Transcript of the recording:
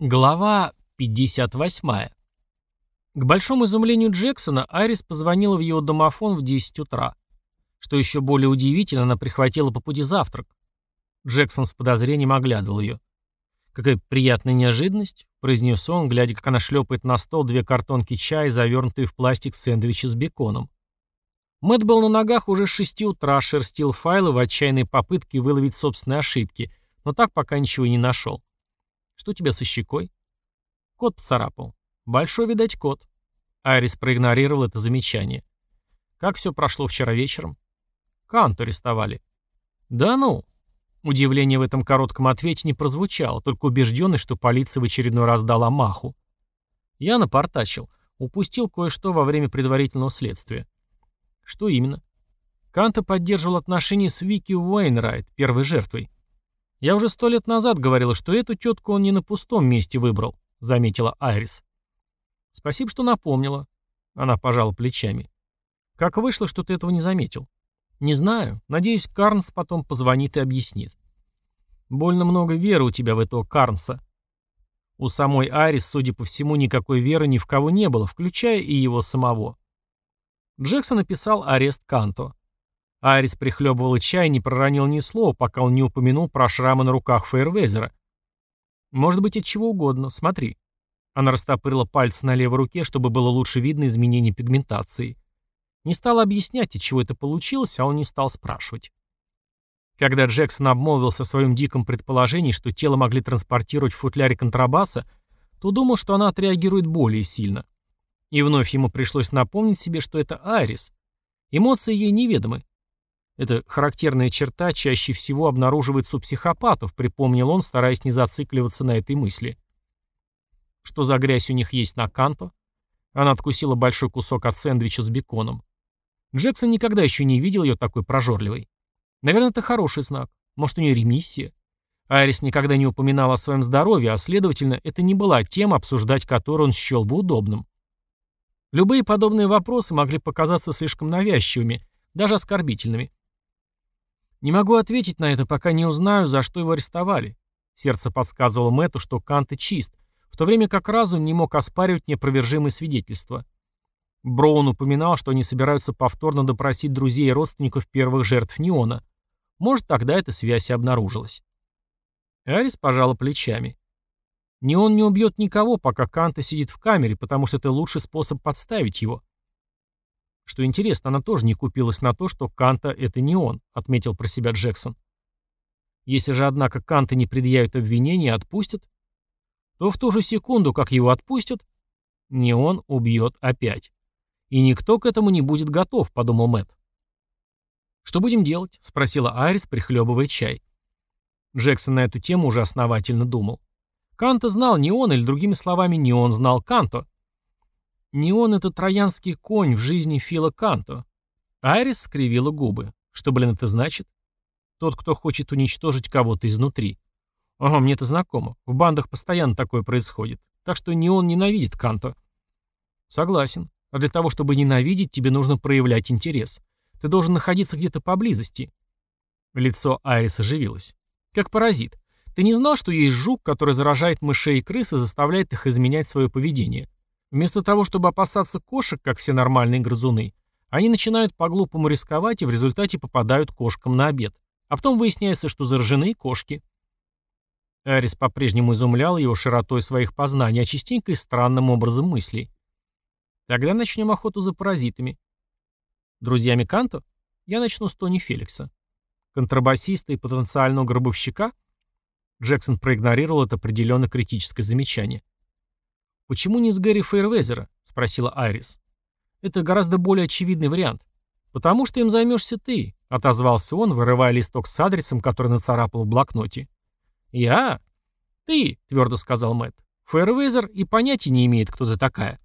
Глава 58. К большому изумлению Джексона, Айрис позвонила в его домофон в 10 утра. Что еще более удивительно, она прихватила по пути завтрак. Джексон с подозрением оглядывал ее. «Какая приятная неожиданность», — произнес он, глядя, как она шлепает на стол две картонки чая, завернутые в пластик сэндвичи с беконом. Мэтт был на ногах уже с 6 утра, шерстил файлы в отчаянной попытке выловить собственные ошибки, но так пока ничего не нашел. Что у тебя со щекой? Кот поцарапал. Большой, видать, кот. Айрис проигнорировал это замечание. Как все прошло вчера вечером? Канту арестовали. Да ну. Удивление в этом коротком ответе не прозвучало, только убежденность, что полиция в очередной раз дала маху. Я напортачил. Упустил кое-что во время предварительного следствия. Что именно? Канта поддерживал отношения с Вики Уэйнрайт, первой жертвой. «Я уже сто лет назад говорила, что эту тетку он не на пустом месте выбрал», — заметила Айрис. «Спасибо, что напомнила». Она пожала плечами. «Как вышло, что ты этого не заметил?» «Не знаю. Надеюсь, Карнс потом позвонит и объяснит». «Больно много веры у тебя в этого Карнса». У самой Айрис, судя по всему, никакой веры ни в кого не было, включая и его самого. Джексон написал арест Канто. Арис прихлебывал чай и не проронил ни слова, пока он не упомянул про шрамы на руках Фейервезера. «Может быть, от чего угодно. Смотри». Она растопырила пальцы на левой руке, чтобы было лучше видно изменение пигментации. Не стала объяснять, от чего это получилось, а он не стал спрашивать. Когда Джексон обмолвился о своем диком предположении, что тело могли транспортировать в футляре контрабаса, то думал, что она отреагирует более сильно. И вновь ему пришлось напомнить себе, что это Айрис. Эмоции ей неведомы. Эта характерная черта чаще всего обнаруживается у психопатов, припомнил он, стараясь не зацикливаться на этой мысли. Что за грязь у них есть на Канто? Она откусила большой кусок от сэндвича с беконом. Джексон никогда еще не видел ее такой прожорливой. Наверное, это хороший знак. Может, у нее ремиссия? Айрис никогда не упоминала о своем здоровье, а, следовательно, это не была тема, обсуждать которую он счел бы удобным. Любые подобные вопросы могли показаться слишком навязчивыми, даже оскорбительными. Не могу ответить на это, пока не узнаю, за что его арестовали. Сердце подсказывало Мэтту, что Кант чист, в то время как разум не мог оспаривать неопровержимые свидетельства. Броун упоминал, что они собираются повторно допросить друзей и родственников первых жертв Неона. Может, тогда эта связь и обнаружилась. Арис пожала плечами. Неон не убьет никого, пока Канта сидит в камере, потому что это лучший способ подставить его. Что интересно, она тоже не купилась на то, что Канта — это не он, отметил про себя Джексон. Если же, однако, Канта не предъявит обвинения и отпустят, то в ту же секунду, как его отпустят, не он убьет опять. И никто к этому не будет готов, подумал Мэтт. «Что будем делать?» — спросила Айрис, прихлебывая чай. Джексон на эту тему уже основательно думал. Канта знал не он, или другими словами, не он знал Канто. Не он это троянский конь в жизни Фила Канто. Айрис скривила губы. Что, блин, это значит? Тот, кто хочет уничтожить кого-то изнутри. Ага, мне это знакомо. В бандах постоянно такое происходит. Так что не он ненавидит Канто. Согласен. А для того, чтобы ненавидеть, тебе нужно проявлять интерес. Ты должен находиться где-то поблизости. Лицо Айрис оживилось. Как паразит. Ты не знал, что есть жук, который заражает мышей и крыс и заставляет их изменять свое поведение? Вместо того, чтобы опасаться кошек, как все нормальные грызуны, они начинают по-глупому рисковать и в результате попадают кошкам на обед. А потом выясняется, что заражены кошки. Арис по-прежнему изумлял его широтой своих познаний, а частенько и странным образом мыслей. Тогда начнем охоту за паразитами. Друзьями Канто? Я начну с Тони Феликса. Контрабасиста и потенциального гробовщика? Джексон проигнорировал это определенно критическое замечание. «Почему не с Гэри Фейервезера?» — спросила Айрис. «Это гораздо более очевидный вариант». «Потому что им займешься ты», — отозвался он, вырывая листок с адресом, который нацарапал в блокноте. «Я?» «Ты», — твердо сказал Мэтт. «Фейервезер и понятия не имеет, кто ты такая».